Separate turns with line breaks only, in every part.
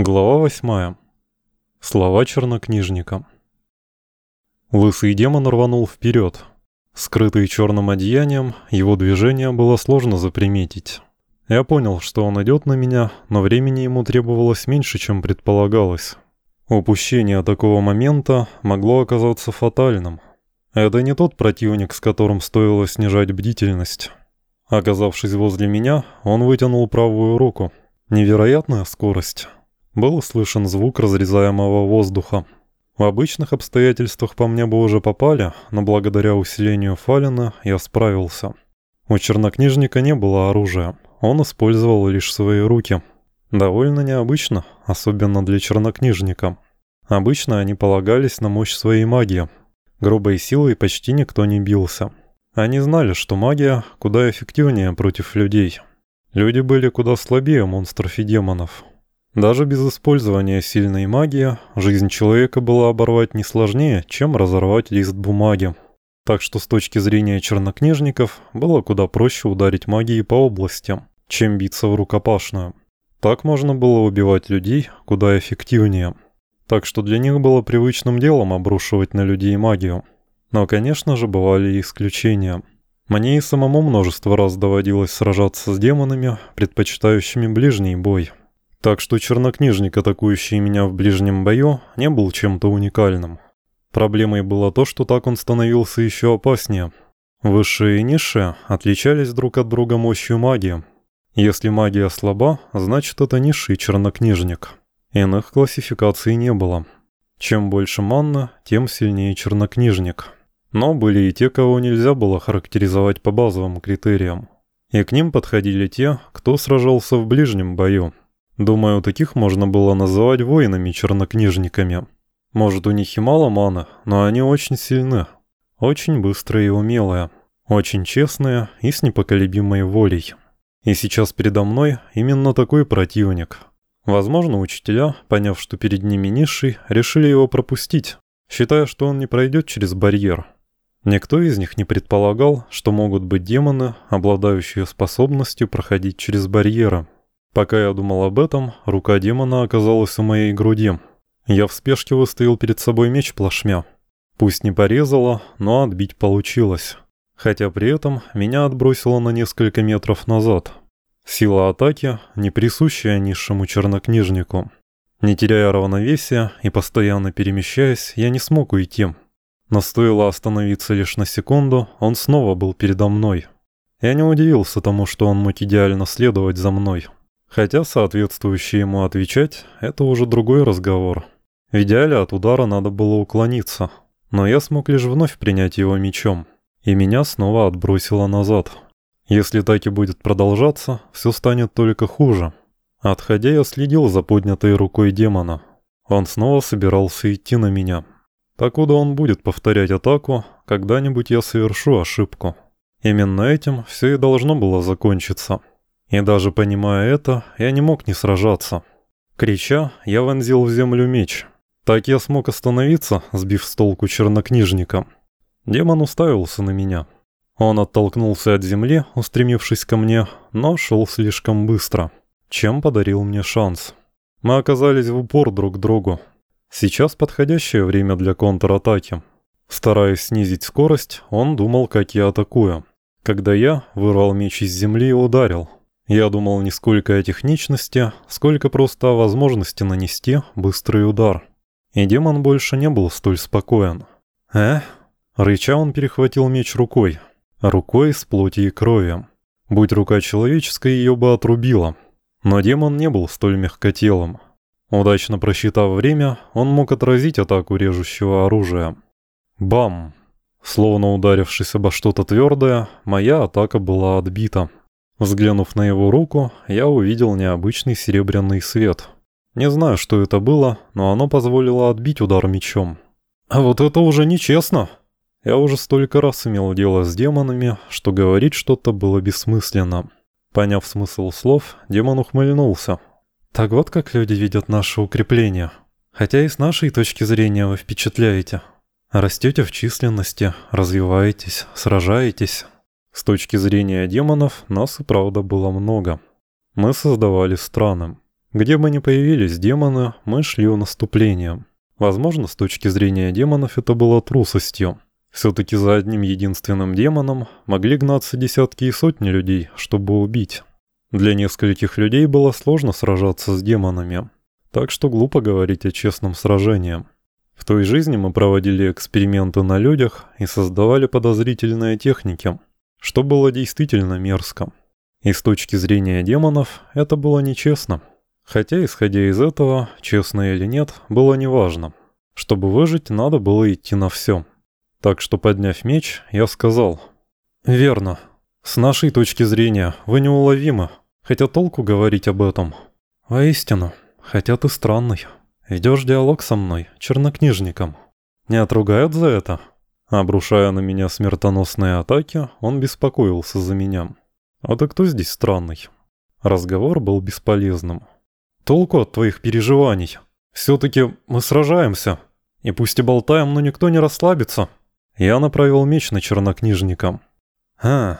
Глава восьмая. Слова чернокнижника. Лысый демон рванул вперед. Скрытый черным одеянием, его движение было сложно заприметить. Я понял, что он идет на меня, но времени ему требовалось меньше, чем предполагалось. Упущение такого момента могло оказаться фатальным. Это не тот противник, с которым стоило снижать бдительность. Оказавшись возле меня, он вытянул правую руку. Невероятная скорость. Был слышен звук разрезаемого воздуха. В обычных обстоятельствах по мне бы уже попали, но благодаря усилению Фалина я справился. У чернокнижника не было оружия, он использовал лишь свои руки. Довольно необычно, особенно для чернокнижника. Обычно они полагались на мощь своей магии. Грубой силой почти никто не бился. Они знали, что магия куда эффективнее против людей. Люди были куда слабее монстров и демонов, даже без использования сильной магии, жизнь человека была оборвать не сложнее, чем разорвать лист бумаги. Так что с точки зрения чернокнижников, было куда проще ударить магией по областям, чем биться в рукопашную. Так можно было убивать людей куда эффективнее. Так что для них было привычным делом обрушивать на людей магию. Но, конечно же, бывали и исключения. Мне и самому множество раз доводилось сражаться с демонами, предпочитающими ближний бой. Так что чернокнижник, атакующий меня в ближнем бою, не был чем-то уникальным. Проблемой было то, что так он становился еще опаснее. Высшие и низшие отличались друг от друга мощью магии. Если магия слаба, значит это низший чернокнижник. Иных классификаций не было. Чем больше манна, тем сильнее чернокнижник. Но были и те, кого нельзя было характеризовать по базовым критериям. И к ним подходили те, кто сражался в ближнем бою. Думаю, таких можно было называть воинами-чернокнижниками. Может, у них и мало маны, но они очень сильны. Очень быстрые и умелые. Очень честные и с непоколебимой волей. И сейчас передо мной именно такой противник. Возможно, учителя, поняв, что перед ними низший, решили его пропустить, считая, что он не пройдет через барьер. Никто из них не предполагал, что могут быть демоны, обладающие способностью проходить через барьеры. Пока я думал об этом, рука демона оказалась у моей груди. Я в спешке выставил перед собой меч плашмя. Пусть не порезало, но отбить получилось. Хотя при этом меня отбросило на несколько метров назад. Сила атаки, не присущая низшему чернокнижнику. Не теряя равновесия и постоянно перемещаясь, я не смог уйти. Но стоило остановиться лишь на секунду, он снова был передо мной. Я не удивился тому, что он мог идеально следовать за мной. Хотя соответствующее ему отвечать – это уже другой разговор. В идеале от удара надо было уклониться, но я смог лишь вновь принять его мечом, и меня снова отбросило назад. Если так и будет продолжаться, все станет только хуже. Отходя, я следил за поднятой рукой демона. Он снова собирался идти на меня. Покуда он будет повторять атаку, когда-нибудь я совершу ошибку. Именно этим все и должно было закончиться. И даже понимая это, я не мог не сражаться. Крича, я вонзил в землю меч. Так я смог остановиться, сбив с толку чернокнижника. Демон уставился на меня. Он оттолкнулся от земли, устремившись ко мне, но шел слишком быстро, чем подарил мне шанс. Мы оказались в упор друг к другу. Сейчас подходящее время для контратаки. Стараясь снизить скорость, он думал, как я атакую. Когда я вырвал меч из земли и ударил, я думал не сколько о техничности, сколько просто о возможности нанести быстрый удар. И демон больше не был столь спокоен. «Э?» Рыча он перехватил меч рукой. Рукой с плоти и крови. Будь рука человеческой, ее бы отрубило. Но демон не был столь мягкотелым. Удачно просчитав время, он мог отразить атаку режущего оружия. Бам! Словно ударившись обо что-то твердое, моя атака была отбита. Взглянув на его руку, я увидел необычный серебряный свет. Не знаю, что это было, но оно позволило отбить удар мечом. А вот это уже нечестно. Я уже столько раз имел дело с демонами, что говорить что-то было бессмысленно. Поняв смысл слов, демон ухмыльнулся. Так вот как люди видят наше укрепление. Хотя и с нашей точки зрения вы впечатляете. Растете в численности, развиваетесь, сражаетесь. С точки зрения демонов, нас и правда было много. Мы создавали страны. Где бы ни появились демоны, мы шли в наступление. Возможно, с точки зрения демонов это было трусостью. Все-таки за одним единственным демоном могли гнаться десятки и сотни людей, чтобы убить. Для нескольких людей было сложно сражаться с демонами. Так что глупо говорить о честном сражении. В той жизни мы проводили эксперименты на людях и создавали подозрительные техники, что было действительно мерзко. И с точки зрения демонов это было нечестно. Хотя, исходя из этого, честно или нет, было неважно. Чтобы выжить, надо было идти на все. Так что, подняв меч, я сказал. «Верно. С нашей точки зрения, вы неуловимы. Хотя толку говорить об этом. Воистину, хотя ты странный. Ведешь диалог со мной, чернокнижником. Не отругают за это?» Обрушая на меня смертоносные атаки, он беспокоился за меня. «А ты кто здесь странный?» Разговор был бесполезным. «Толку от твоих переживаний. Все-таки мы сражаемся. И пусть и болтаем, но никто не расслабится». Я направил меч на чернокнижника. «А...»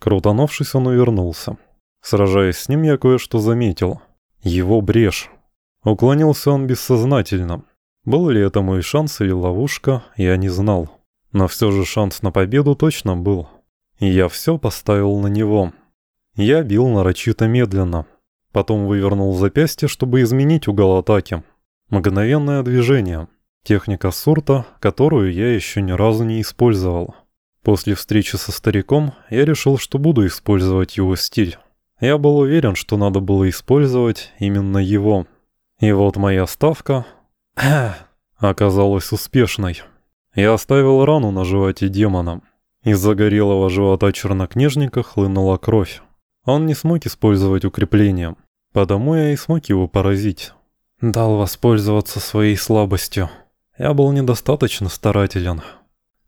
Крутанувшись, он увернулся. Сражаясь с ним, я кое-что заметил. Его брешь. Уклонился он бессознательно. Был ли это мой шанс или ловушка, я не знал. Но все же шанс на победу точно был. И я все поставил на него. Я бил нарочито медленно. Потом вывернул запястье, чтобы изменить угол атаки. Мгновенное движение. Техника сурта, которую я еще ни разу не использовал. После встречи со стариком я решил, что буду использовать его стиль. Я был уверен, что надо было использовать именно его. И вот моя ставка оказалась успешной. Я оставил рану на животе демона. Из загорелого живота чернокнижника хлынула кровь. Он не смог использовать укрепление, потому я и смог его поразить. Дал воспользоваться своей слабостью. Я был недостаточно старателен.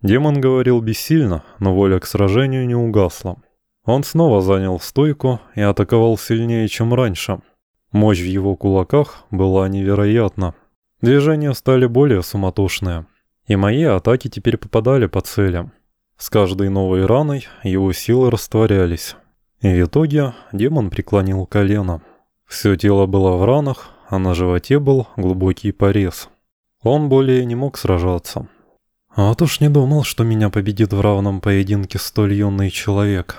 Демон говорил бессильно, но воля к сражению не угасла. Он снова занял стойку и атаковал сильнее, чем раньше. Мощь в его кулаках была невероятна. Движения стали более суматошные и мои атаки теперь попадали по целям. С каждой новой раной его силы растворялись. И в итоге демон преклонил колено. Все тело было в ранах, а на животе был глубокий порез. Он более не мог сражаться. Вот уж не думал, что меня победит в равном поединке столь юный человек.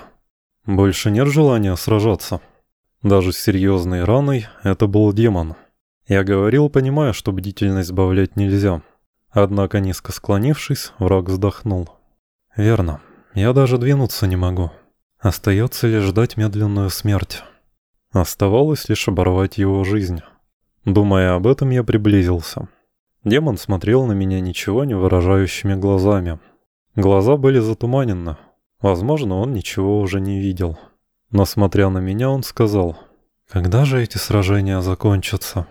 Больше нет желания сражаться. Даже с серьезной раной это был демон. Я говорил, понимая, что бдительность сбавлять нельзя. Однако, низко склонившись, враг вздохнул. «Верно. Я даже двинуться не могу. Остается лишь ждать медленную смерть. Оставалось лишь оборвать его жизнь. Думая об этом, я приблизился. Демон смотрел на меня ничего не выражающими глазами. Глаза были затуманены. Возможно, он ничего уже не видел. Но смотря на меня, он сказал, «Когда же эти сражения закончатся?»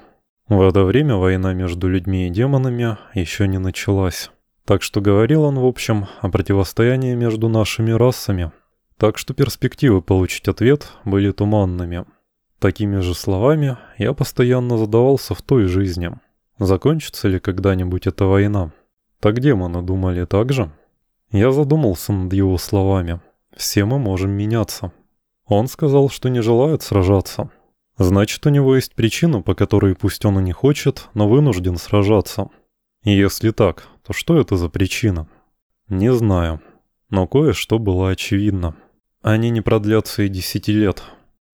В это время война между людьми и демонами еще не началась. Так что говорил он, в общем, о противостоянии между нашими расами. Так что перспективы получить ответ были туманными. Такими же словами я постоянно задавался в той жизни. Закончится ли когда-нибудь эта война? Так демоны думали так же? Я задумался над его словами. Все мы можем меняться. Он сказал, что не желает сражаться. Значит, у него есть причина, по которой пусть он и не хочет, но вынужден сражаться. И если так, то что это за причина? Не знаю. Но кое-что было очевидно. Они не продлятся и десяти лет.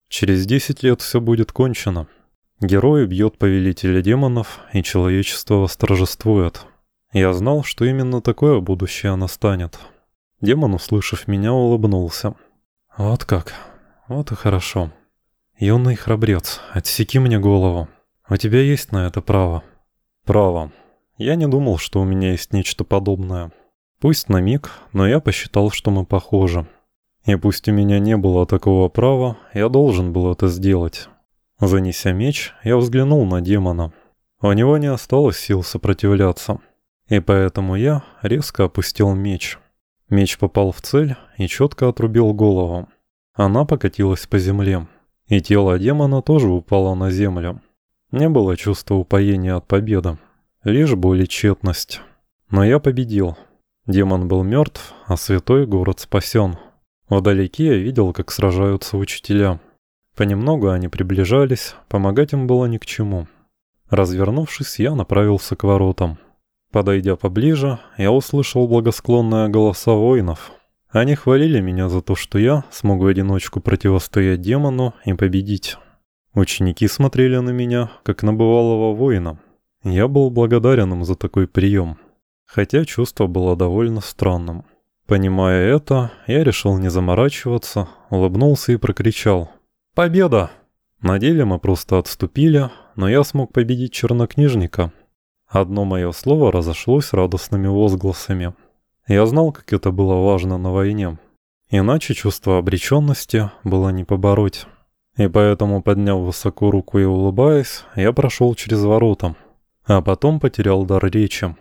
Через десять лет все будет кончено. Герой бьет повелителя демонов, и человечество восторжествует. Я знал, что именно такое будущее настанет. Демон, услышав меня, улыбнулся. «Вот как. Вот и хорошо». «Юный храбрец, отсеки мне голову. У тебя есть на это право?» «Право. Я не думал, что у меня есть нечто подобное. Пусть на миг, но я посчитал, что мы похожи. И пусть у меня не было такого права, я должен был это сделать». Занеся меч, я взглянул на демона. У него не осталось сил сопротивляться. И поэтому я резко опустил меч. Меч попал в цель и четко отрубил голову. Она покатилась по земле и тело демона тоже упало на землю. Не было чувства упоения от победы, лишь боль и тщетность. Но я победил. Демон был мертв, а святой город спасен. Вдалеке я видел, как сражаются учителя. Понемногу они приближались, помогать им было ни к чему. Развернувшись, я направился к воротам. Подойдя поближе, я услышал благосклонные голоса воинов. Они хвалили меня за то, что я смог в одиночку противостоять демону и победить. Ученики смотрели на меня, как на бывалого воина. Я был благодарен им за такой прием, хотя чувство было довольно странным. Понимая это, я решил не заморачиваться, улыбнулся и прокричал «Победа!». На деле мы просто отступили, но я смог победить чернокнижника. Одно мое слово разошлось радостными возгласами. Я знал, как это было важно на войне. Иначе чувство обреченности было не побороть. И поэтому, подняв высоко руку и улыбаясь, я прошел через ворота. А потом потерял дар речи.